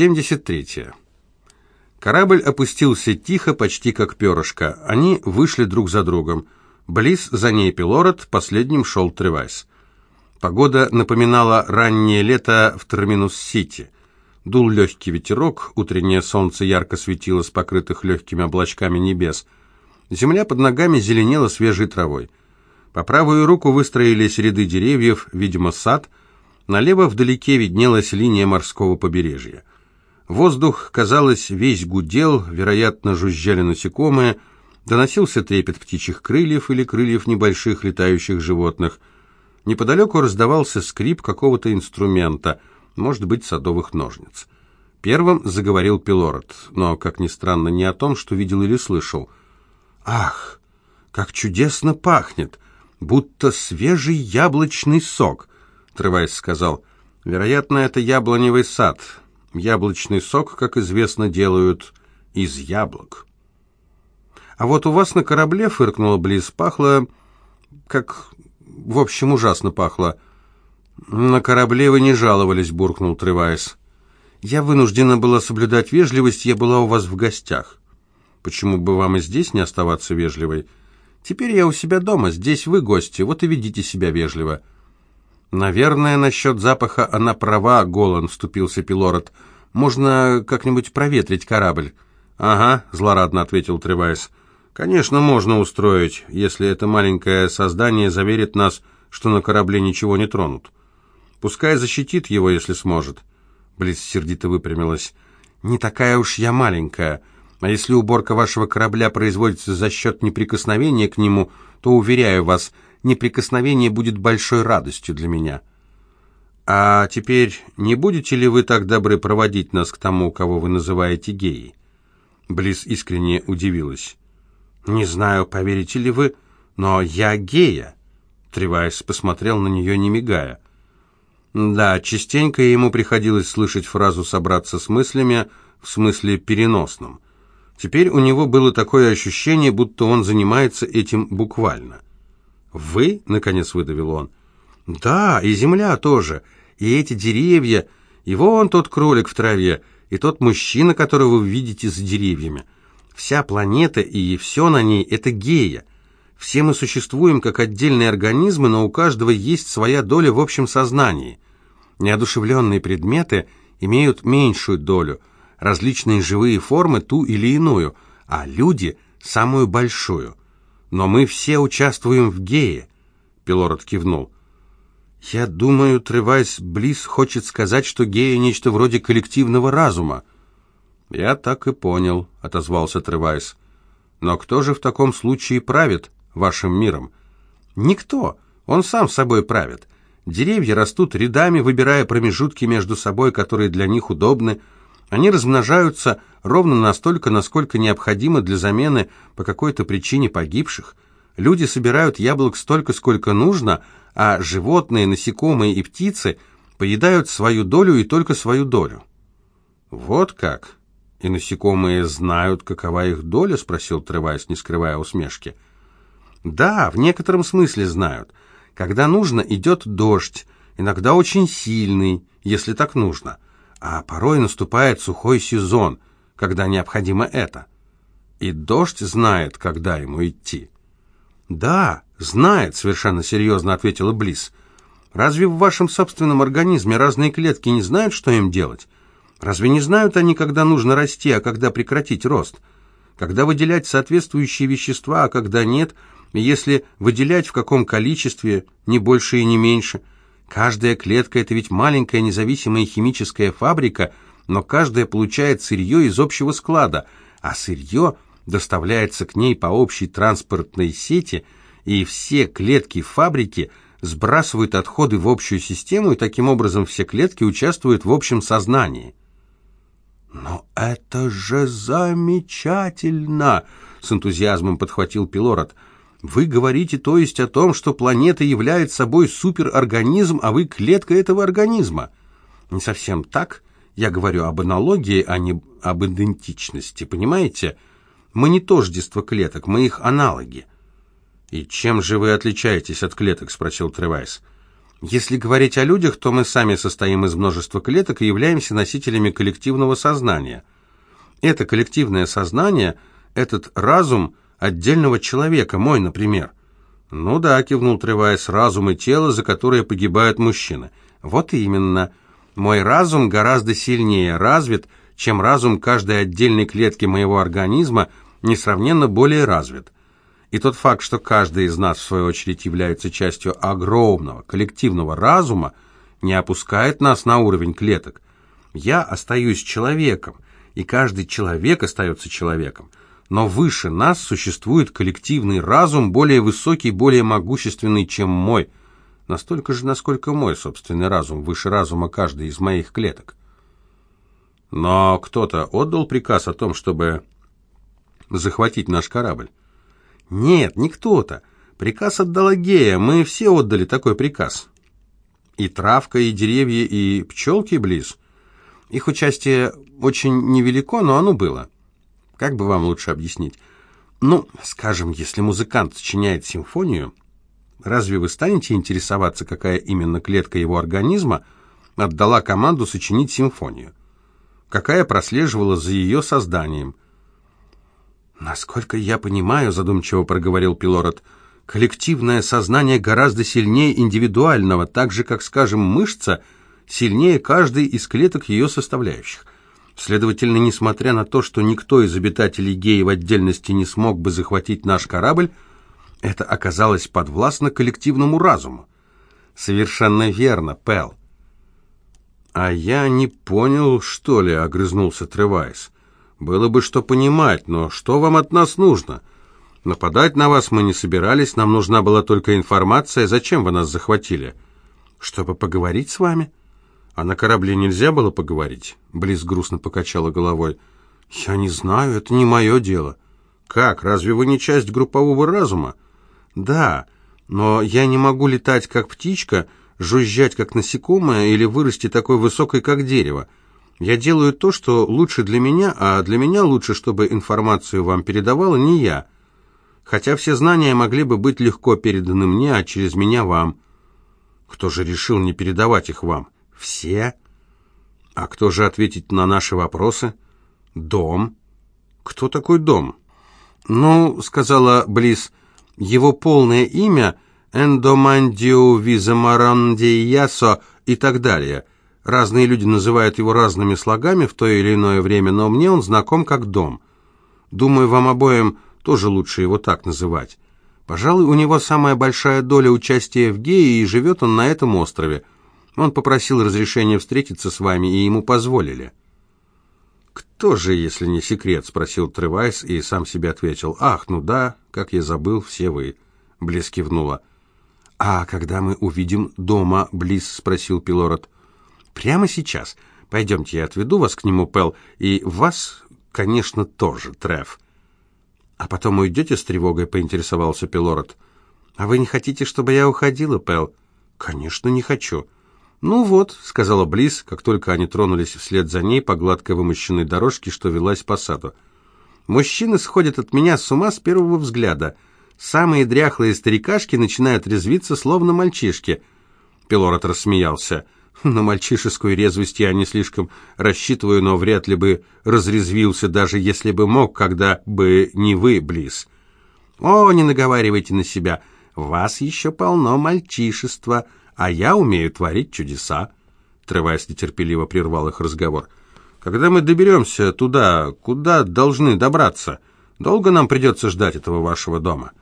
73. Корабль опустился тихо, почти как перышко. Они вышли друг за другом. Близ за ней Пилород, последним шел Тревайс. Погода напоминала раннее лето в Терминус-Сити. Дул легкий ветерок, утреннее солнце ярко светило с покрытых легкими облачками небес. Земля под ногами зеленела свежей травой. По правую руку выстроились ряды деревьев, видимо, сад. Налево вдалеке виднелась линия морского побережья. Воздух, казалось, весь гудел, вероятно, жужжали насекомые, доносился трепет птичьих крыльев или крыльев небольших летающих животных. Неподалеку раздавался скрип какого-то инструмента, может быть, садовых ножниц. Первым заговорил Пилород, но, как ни странно, не о том, что видел или слышал. «Ах, как чудесно пахнет! Будто свежий яблочный сок!» Тревайс сказал. «Вероятно, это яблоневый сад. Яблочный сок, как известно, делают из яблок. А вот у вас на корабле, фыркнула Близ, пахло, как, в общем, ужасно пахло. На корабле вы не жаловались, буркнул Тревайс. Я вынуждена была соблюдать вежливость, я была у вас в гостях. Почему бы вам и здесь не оставаться вежливой? Теперь я у себя дома, здесь вы гости, вот и ведите себя вежливо. «Наверное, насчет запаха она права, Голан», — вступился Пилород. «Можно как-нибудь проветрить корабль». «Ага», — злорадно ответил Тревайс. «Конечно, можно устроить, если это маленькое создание заверит нас, что на корабле ничего не тронут. Пускай защитит его, если сможет». Близ сердито выпрямилась. «Не такая уж я маленькая. А если уборка вашего корабля производится за счет неприкосновения к нему, то, уверяю вас, — неприкосновение будет большой радостью для меня. А теперь не будете ли вы так добры проводить нас к тому, кого вы называете геей? Близ искренне удивилась. Не знаю, поверите ли вы, но я гея. Тревайс посмотрел на нее, не мигая. Да, частенько ему приходилось слышать фразу «собраться с мыслями» в смысле переносном. Теперь у него было такое ощущение, будто он занимается этим буквально. «Вы?» — наконец выдавил он. «Да, и земля тоже, и эти деревья, и вон тот кролик в траве, и тот мужчина, которого вы видите за деревьями. Вся планета и все на ней — это гея. Все мы существуем как отдельные организмы, но у каждого есть своя доля в общем сознании. Неодушевленные предметы имеют меньшую долю, различные живые формы ту или иную, а люди — самую большую. Но мы все участвуем в гее. Пилород кивнул. Я думаю, Тревайс Близ хочет сказать, что гея нечто вроде коллективного разума. Я так и понял, отозвался Тревайс. Но кто же в таком случае правит вашим миром? Никто. Он сам собой правит. Деревья растут рядами, выбирая промежутки между собой, которые для них удобны. Они размножаются ровно настолько, насколько необходимо для замены по какой-то причине погибших. Люди собирают яблок столько, сколько нужно, а животные, насекомые и птицы поедают свою долю и только свою долю. Вот как? И насекомые знают, какова их доля, спросил Тревайс, не скрывая усмешки. Да, в некотором смысле знают. Когда нужно, идет дождь, иногда очень сильный, если так нужно. А порой наступает сухой сезон – когда необходимо это. И дождь знает, когда ему идти. «Да, знает», — совершенно серьезно ответила Близ. «Разве в вашем собственном организме разные клетки не знают, что им делать? Разве не знают они, когда нужно расти, а когда прекратить рост? Когда выделять соответствующие вещества, а когда нет, и если выделять в каком количестве, не больше и не меньше? Каждая клетка — это ведь маленькая независимая химическая фабрика — но каждая получает сырье из общего склада, а сырье доставляется к ней по общей транспортной сети, и все клетки фабрики сбрасывают отходы в общую систему, и таким образом все клетки участвуют в общем сознании. «Но это же замечательно!» — с энтузиазмом подхватил Пилород. «Вы говорите, то есть, о том, что планета является собой суперорганизм, а вы клетка этого организма?» «Не совсем так», я говорю об аналогии, а не об идентичности, понимаете? Мы не тождество клеток, мы их аналоги. «И чем же вы отличаетесь от клеток?» – спросил Тревайс. Если говорить о людях, то мы сами состоим из множества клеток и являемся носителями коллективного сознания. Это коллективное сознание, этот разум отдельного человека, мой, например. Ну да, кивнул Тревайс, разум и тело, за которые погибают мужчины. Вот именно. Мой разум гораздо сильнее развит, чем разум каждой отдельной клетки моего организма, несравненно более развит. И тот факт, что каждый из нас, в свою очередь, является частью огромного коллективного разума, не опускает нас на уровень клеток. Я остаюсь человеком, и каждый человек остается человеком. Но выше нас существует коллективный разум, более высокий, более могущественный, чем мой. Настолько же, насколько мой собственный разум, выше разума каждой из моих клеток. Но кто-то отдал приказ о том, чтобы захватить наш корабль. Нет, не кто-то. Приказ отдала Гея, мы все отдали такой приказ. И травка, и деревья, и пчелки близ. Их участие очень невелико, но оно было. Как бы вам лучше объяснить? Ну, скажем, если музыкант сочиняет симфонию, разве вы станете интересоваться, какая именно клетка его организма отдала команду сочинить симфонию? Какая прослеживала за ее созданием? «Насколько я понимаю», — задумчиво проговорил Пилород, — «коллективное сознание гораздо сильнее индивидуального, так же, как, скажем, мышца сильнее каждой из клеток ее составляющих. Следовательно, несмотря на то, что никто из обитателей Геи в отдельности не смог бы захватить наш корабль, это оказалось подвластно коллективному разуму. Совершенно верно, Пэл. А я не понял, что ли, огрызнулся Тревайс. Было бы что понимать, но что вам от нас нужно? Нападать на вас мы не собирались, нам нужна была только информация, зачем вы нас захватили? Чтобы поговорить с вами? А на корабле нельзя было поговорить? Близ грустно покачала головой. Я не знаю, это не мое дело. Как, разве вы не часть группового разума? Да, но я не могу летать как птичка, жужжать как насекомое или вырасти такой высокой, как дерево. Я делаю то, что лучше для меня, а для меня лучше, чтобы информацию вам передавала не я. Хотя все знания могли бы быть легко переданы мне, а через меня вам. Кто же решил не передавать их вам? Все? А кто же ответит на наши вопросы? Дом. Кто такой дом? Ну, сказала Близ, его полное имя Эндомандио Визамарандиясо и так далее – Разные люди называют его разными слогами в то или иное время, но мне он знаком как дом. Думаю, вам обоим тоже лучше его так называть. Пожалуй, у него самая большая доля участия в гее, и живет он на этом острове. Он попросил разрешения встретиться с вами, и ему позволили». «Кто же, если не секрет?» — спросил Тревайс и сам себе ответил. «Ах, ну да, как я забыл, все вы». Близ кивнула. «А когда мы увидим дома Близ?» — спросил Пилород. Прямо сейчас. Пойдемте, я отведу вас к нему, Пэл, и вас, конечно, тоже, Треф. А потом уйдете с тревогой, поинтересовался Пилород. А вы не хотите, чтобы я уходила, Пэл? Конечно, не хочу. Ну вот, сказала Близ, как только они тронулись вслед за ней по гладко вымощенной дорожке, что велась по саду. Мужчины сходят от меня с ума с первого взгляда. Самые дряхлые старикашки начинают резвиться, словно мальчишки. Пилород рассмеялся. На мальчишескую резвость я не слишком рассчитываю, но вряд ли бы разрезвился, даже если бы мог, когда бы не вы, Близ. О, не наговаривайте на себя. Вас еще полно мальчишества, а я умею творить чудеса. Тревайс нетерпеливо прервал их разговор. Когда мы доберемся туда, куда должны добраться, долго нам придется ждать этого вашего дома.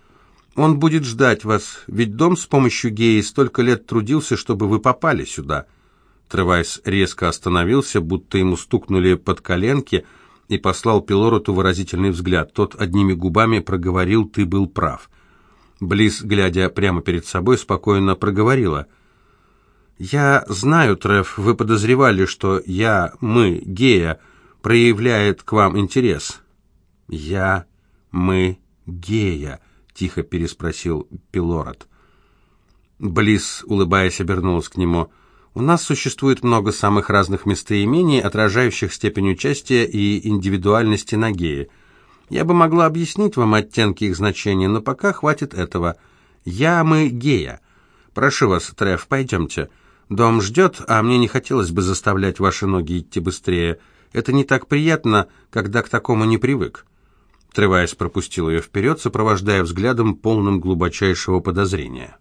Он будет ждать вас, ведь дом с помощью геи столько лет трудился, чтобы вы попали сюда. Тревайс резко остановился, будто ему стукнули под коленки, и послал Пилороту выразительный взгляд. Тот одними губами проговорил «ты был прав». Близ, глядя прямо перед собой, спокойно проговорила. «Я знаю, Трев, вы подозревали, что я, мы, Гея, проявляет к вам интерес». «Я, мы, Гея», — тихо переспросил Пилорот. Близ, улыбаясь, обернулась к нему. У нас существует много самых разных местоимений, отражающих степень участия и индивидуальности Нагеи. Я бы могла объяснить вам оттенки их значения, но пока хватит этого. Я, мы, гея. «Прошу вас, Треф, пойдемте. Дом ждет, а мне не хотелось бы заставлять ваши ноги идти быстрее. Это не так приятно, когда к такому не привык». Тревайс пропустил ее вперед, сопровождая взглядом полным глубочайшего подозрения.